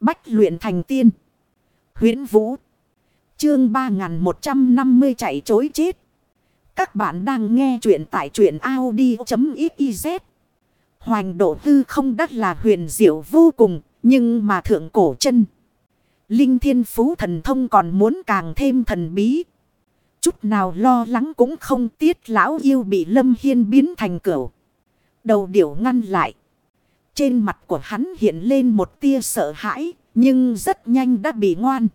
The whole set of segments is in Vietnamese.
Bách luyện thành tiên. huyễn Vũ. Chương 3150 chạy chối chết. Các bạn đang nghe truyện tại truyện Audi.xyz. Hoành độ tư không đắt là huyền diệu vô cùng. Nhưng mà thượng cổ chân. Linh thiên phú thần thông còn muốn càng thêm thần bí. Chút nào lo lắng cũng không tiết lão yêu bị lâm hiên biến thành cửu. Đầu điểu ngăn lại. Trên mặt của hắn hiện lên một tia sợ hãi. Nhưng rất nhanh đã bị ngoan.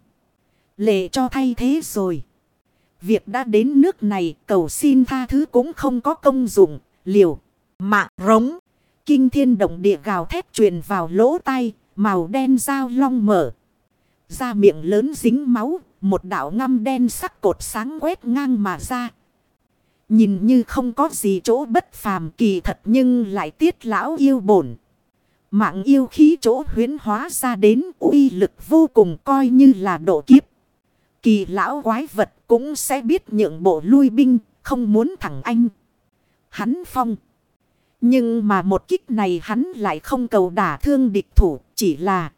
Lệ cho thay thế rồi. Việc đã đến nước này cầu xin tha thứ cũng không có công dụng. Liều, mạng, rống. Kinh thiên động địa gào thét truyền vào lỗ tai. Màu đen dao long mở. Ra miệng lớn dính máu. Một đảo ngăm đen sắc cột sáng quét ngang mà ra. Nhìn như không có gì chỗ bất phàm kỳ thật nhưng lại tiết lão yêu bổn. Mạng yêu khí chỗ huyến hóa ra đến uy lực vô cùng coi như là độ kiếp. Kỳ lão quái vật cũng sẽ biết nhượng bộ lui binh, không muốn thẳng anh. Hắn phong. Nhưng mà một kích này hắn lại không cầu đả thương địch thủ, chỉ là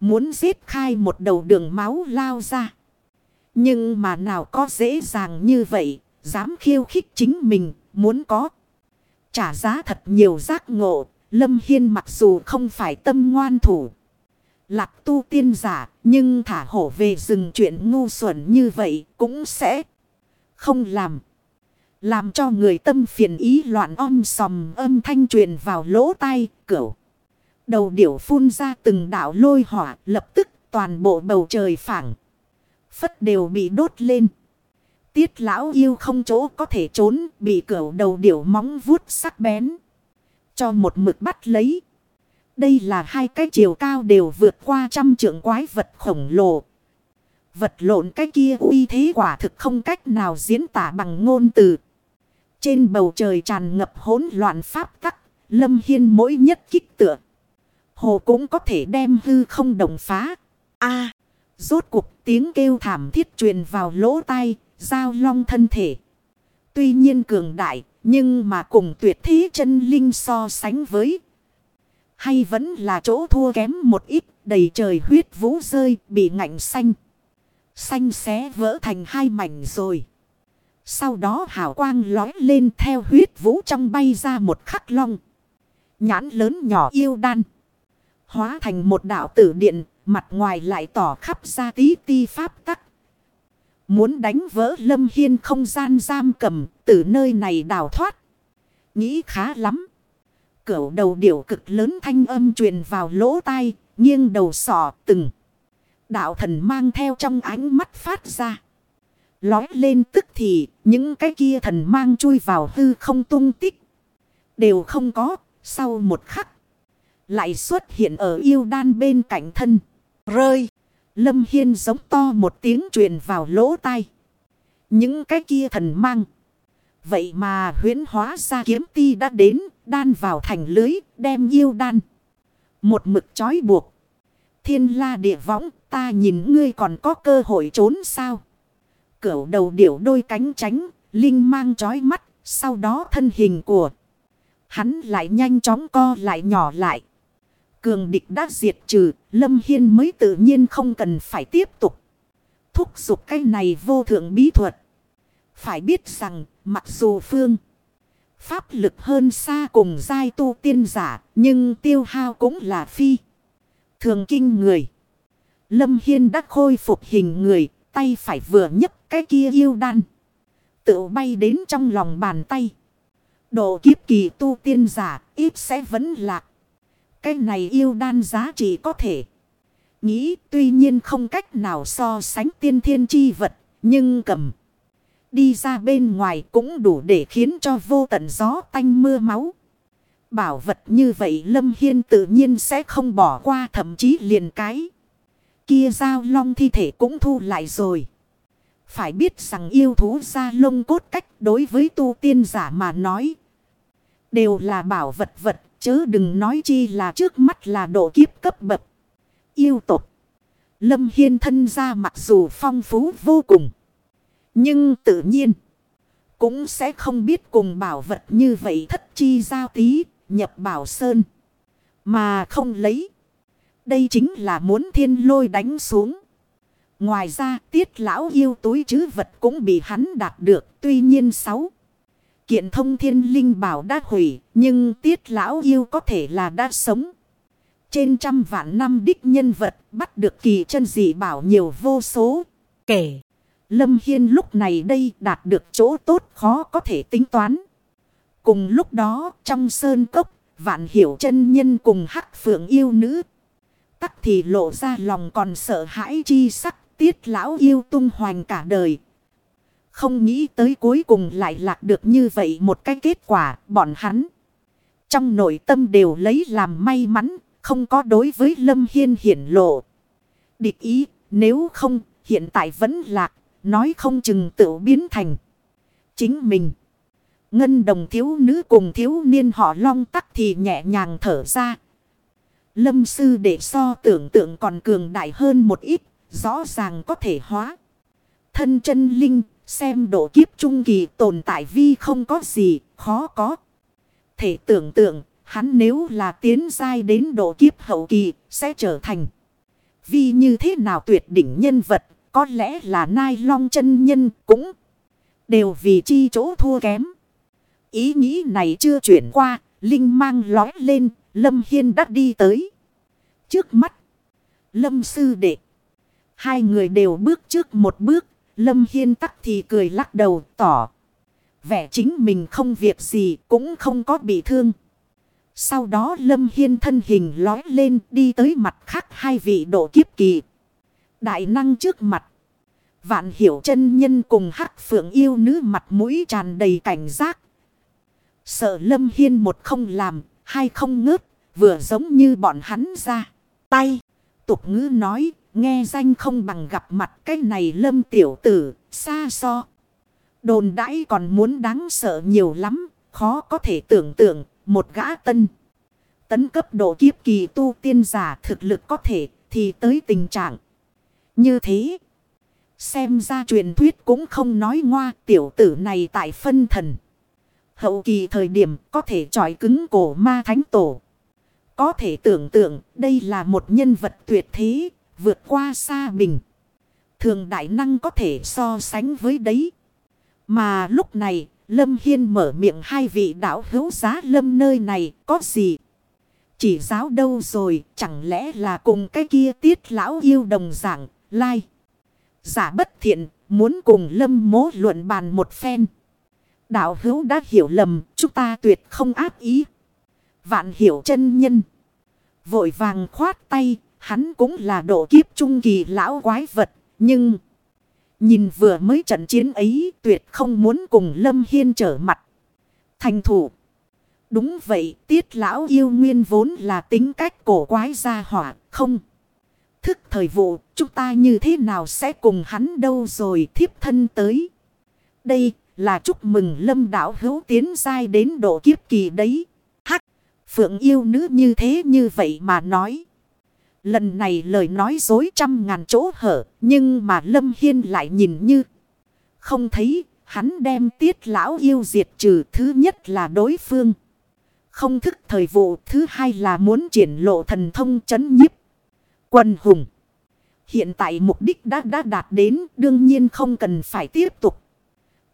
muốn giết khai một đầu đường máu lao ra. Nhưng mà nào có dễ dàng như vậy, dám khiêu khích chính mình, muốn có. Trả giá thật nhiều giác ngộ, Lâm Hiên mặc dù không phải tâm ngoan thủ. Lạc tu tiên giả, nhưng thả hổ về rừng chuyện ngu xuẩn như vậy cũng sẽ không làm. Làm cho người tâm phiền ý loạn om sòm âm thanh truyền vào lỗ tai, cửu. Đầu điểu phun ra từng đảo lôi hỏa, lập tức toàn bộ bầu trời phẳng. Phất đều bị đốt lên. Tiết lão yêu không chỗ có thể trốn, bị cửu đầu điểu móng vuốt sắc bén. Cho một mực bắt lấy. Đây là hai cái chiều cao đều vượt qua trăm trượng quái vật khổng lồ. Vật lộn cái kia uy thế quả thực không cách nào diễn tả bằng ngôn từ. Trên bầu trời tràn ngập hỗn loạn pháp tắc, lâm hiên mỗi nhất kích tựa. Hồ cũng có thể đem hư không đồng phá. a rốt cuộc tiếng kêu thảm thiết truyền vào lỗ tai, giao long thân thể. Tuy nhiên cường đại, nhưng mà cùng tuyệt thế chân linh so sánh với. Hay vẫn là chỗ thua kém một ít đầy trời huyết vũ rơi bị ngạnh xanh. Xanh xé vỡ thành hai mảnh rồi. Sau đó hào quang lói lên theo huyết vũ trong bay ra một khắc long. Nhãn lớn nhỏ yêu đan. Hóa thành một đạo tử điện, mặt ngoài lại tỏ khắp ra tí ti pháp tắc. Muốn đánh vỡ lâm hiên không gian giam cầm từ nơi này đào thoát. Nghĩ khá lắm. Cửu đầu điểu cực lớn thanh âm truyền vào lỗ tai, nghiêng đầu sỏ từng. Đạo thần mang theo trong ánh mắt phát ra. Lói lên tức thì, những cái kia thần mang chui vào hư không tung tích. Đều không có, sau một khắc. Lại xuất hiện ở yêu đan bên cạnh thân. Rơi. Lâm Hiên giống to một tiếng truyền vào lỗ tai. Những cái kia thần mang. Vậy mà huyến hóa ra kiếm ti đã đến, đan vào thành lưới, đem yêu đan. Một mực chói buộc. Thiên la địa võng, ta nhìn ngươi còn có cơ hội trốn sao? Cửu đầu điểu đôi cánh tránh, linh mang chói mắt, sau đó thân hình của. Hắn lại nhanh chóng co lại nhỏ lại. Cường địch đã diệt trừ, Lâm Hiên mới tự nhiên không cần phải tiếp tục. Thúc giục cái này vô thượng bí thuật. Phải biết rằng, mặc dù phương pháp lực hơn xa cùng giai tu tiên giả, nhưng tiêu hao cũng là phi. Thường kinh người. Lâm Hiên đã khôi phục hình người, tay phải vừa nhấc cái kia yêu đan. Tự bay đến trong lòng bàn tay. Độ kiếp kỳ tu tiên giả, ít sẽ vẫn lạc. Cái này yêu đan giá trị có thể. Nghĩ, tuy nhiên không cách nào so sánh tiên thiên chi vật. Nhưng cầm. Đi ra bên ngoài cũng đủ để khiến cho vô tận gió tanh mưa máu. Bảo vật như vậy Lâm Hiên tự nhiên sẽ không bỏ qua, thậm chí liền cái. Kia giao long thi thể cũng thu lại rồi. Phải biết rằng yêu thú ra lông cốt cách đối với tu tiên giả mà nói. Đều là bảo vật vật Chớ đừng nói chi là trước mắt là độ kiếp cấp bậc. Yêu tục. Lâm Hiên thân ra mặc dù phong phú vô cùng. Nhưng tự nhiên. Cũng sẽ không biết cùng bảo vật như vậy thất chi giao tí. Nhập bảo sơn. Mà không lấy. Đây chính là muốn thiên lôi đánh xuống. Ngoài ra tiết lão yêu túi chứ vật cũng bị hắn đạt được. Tuy nhiên sáu. Kiện thông thiên linh bảo đã hủy. Nhưng tiết lão yêu có thể là đã sống. Trên trăm vạn năm đích nhân vật bắt được kỳ chân dị bảo nhiều vô số. Kể. Lâm Hiên lúc này đây đạt được chỗ tốt khó có thể tính toán. Cùng lúc đó, trong sơn cốc, vạn hiểu chân nhân cùng hắc phượng yêu nữ. Tắc thì lộ ra lòng còn sợ hãi chi sắc, tiết lão yêu tung hoành cả đời. Không nghĩ tới cuối cùng lại lạc được như vậy một cái kết quả bọn hắn. Trong nội tâm đều lấy làm may mắn không có đối với Lâm Hiên hiển lộ. Địch ý nếu không hiện tại vẫn lạc nói không chừng tự biến thành chính mình. Ngân đồng thiếu nữ cùng thiếu niên họ long tắc thì nhẹ nhàng thở ra. Lâm sư để so tưởng tượng còn cường đại hơn một ít, rõ ràng có thể hóa. Thân chân linh, xem độ kiếp trung kỳ tồn tại vi không có gì, khó có. Thể tưởng tượng, hắn nếu là tiến dai đến độ kiếp hậu kỳ, sẽ trở thành. Vi như thế nào tuyệt đỉnh nhân vật, có lẽ là nai long chân nhân cũng đều vì chi chỗ thua kém. Ý nghĩ này chưa chuyển qua, Linh mang lói lên, Lâm Hiên đã đi tới. Trước mắt, Lâm sư đệ. Hai người đều bước trước một bước, Lâm Hiên tắc thì cười lắc đầu tỏ. Vẻ chính mình không việc gì cũng không có bị thương. Sau đó Lâm Hiên thân hình lói lên đi tới mặt khác hai vị độ kiếp kỳ. Đại năng trước mặt. Vạn hiểu chân nhân cùng hắc phượng yêu nữ mặt mũi tràn đầy cảnh giác. Sợ Lâm Hiên một không làm, hai không ngớt, vừa giống như bọn hắn ra. Tay, tục ngữ nói, nghe danh không bằng gặp mặt cái này Lâm tiểu tử, xa so. Đồn đãi còn muốn đáng sợ nhiều lắm, khó có thể tưởng tượng, một gã tân. Tấn cấp độ kiếp kỳ tu tiên giả thực lực có thể thì tới tình trạng. Như thế, xem ra truyền thuyết cũng không nói ngoa tiểu tử này tại phân thần. Hậu kỳ thời điểm có thể trọi cứng cổ ma thánh tổ. Có thể tưởng tượng đây là một nhân vật tuyệt thế, vượt qua xa bình. Thường đại năng có thể so sánh với đấy. Mà lúc này, Lâm Hiên mở miệng hai vị đạo hữu giá lâm nơi này có gì? Chỉ giáo đâu rồi, chẳng lẽ là cùng cái kia tiết lão yêu đồng dạng, lai. Giả bất thiện, muốn cùng lâm mố luận bàn một phen. Đạo hữu đã hiểu lầm, chúng ta tuyệt không áp ý. Vạn hiểu chân nhân. Vội vàng khoát tay, hắn cũng là độ kiếp trung kỳ lão quái vật, nhưng... Nhìn vừa mới trận chiến ấy tuyệt không muốn cùng Lâm Hiên trở mặt. Thành thủ. Đúng vậy, tiết lão yêu nguyên vốn là tính cách cổ quái gia hỏa, không. Thức thời vụ, chúng ta như thế nào sẽ cùng hắn đâu rồi thiếp thân tới. Đây là chúc mừng lâm đảo hữu tiến dai đến độ kiếp kỳ đấy. Hắc, phượng yêu nữ như thế như vậy mà nói. Lần này lời nói dối trăm ngàn chỗ hở, nhưng mà lâm hiên lại nhìn như không thấy, hắn đem tiết lão yêu diệt trừ thứ nhất là đối phương. Không thức thời vụ thứ hai là muốn triển lộ thần thông chấn nhiếp. Quân hùng. Hiện tại mục đích đã đã đạt đến đương nhiên không cần phải tiếp tục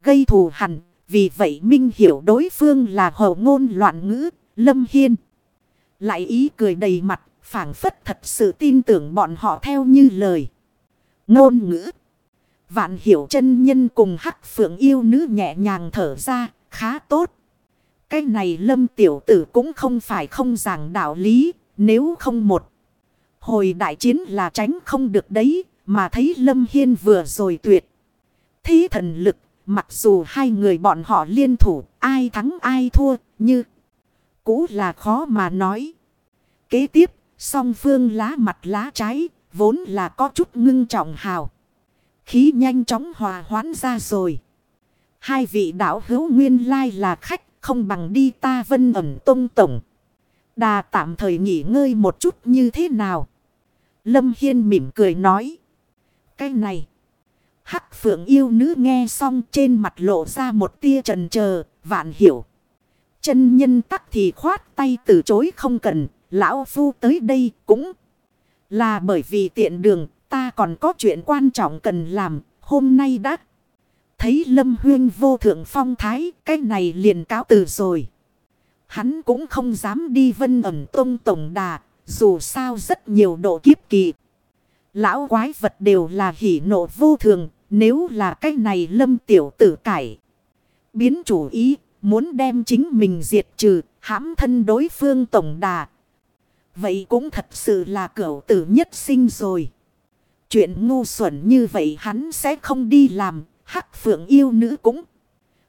gây thù hằn. Vì vậy Minh hiểu đối phương là hậu ngôn loạn ngữ, Lâm Hiên. Lại ý cười đầy mặt, phảng phất thật sự tin tưởng bọn họ theo như lời. Ngôn ngữ. Vạn hiểu chân nhân cùng hắc phượng yêu nữ nhẹ nhàng thở ra, khá tốt. Cái này lâm tiểu tử cũng không phải không giảng đạo lý, nếu không một. Hồi đại chiến là tránh không được đấy, mà thấy lâm hiên vừa rồi tuyệt. Thế thần lực Mặc dù hai người bọn họ liên thủ, ai thắng ai thua, như cũ là khó mà nói. Kế tiếp, song phương lá mặt lá trái, vốn là có chút ngưng trọng hào. Khí nhanh chóng hòa hoãn ra rồi. Hai vị đạo hữu nguyên lai là khách, không bằng đi ta vân ẩm tông tổng. Đà tạm thời nghỉ ngơi một chút như thế nào? Lâm Hiên mỉm cười nói. Cái này. Hắc phượng yêu nữ nghe xong trên mặt lộ ra một tia trần chờ vạn hiểu. Chân nhân tắc thì khoát tay từ chối không cần, lão phu tới đây cũng Là bởi vì tiện đường, ta còn có chuyện quan trọng cần làm. Hôm nay đã thấy Lâm Huyên vô thượng phong thái. Cái này liền cáo từ rồi. Hắn cũng không dám đi vân ẩm tông tổng đà. Dù sao rất nhiều độ kiếp kỳ. Lão quái vật đều là hỉ nộ vô thường. Nếu là cái này lâm tiểu tử cải. Biến chủ ý. Muốn đem chính mình diệt trừ. hãm thân đối phương tổng đà. Vậy cũng thật sự là cửu tử nhất sinh rồi. Chuyện ngu xuẩn như vậy hắn sẽ không đi làm. Hắc phượng yêu nữ cũng.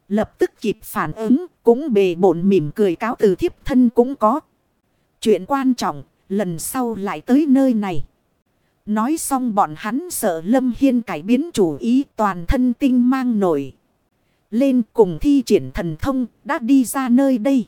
Lập tức kịp phản ứng. Cũng bề bổn mỉm cười cáo từ thiếp thân cũng có. Chuyện quan trọng. Lần sau lại tới nơi này. Nói xong bọn hắn sợ Lâm Hiên cải biến chủ ý, toàn thân tinh mang nổi. Lên cùng thi triển thần thông, đã đi ra nơi đây.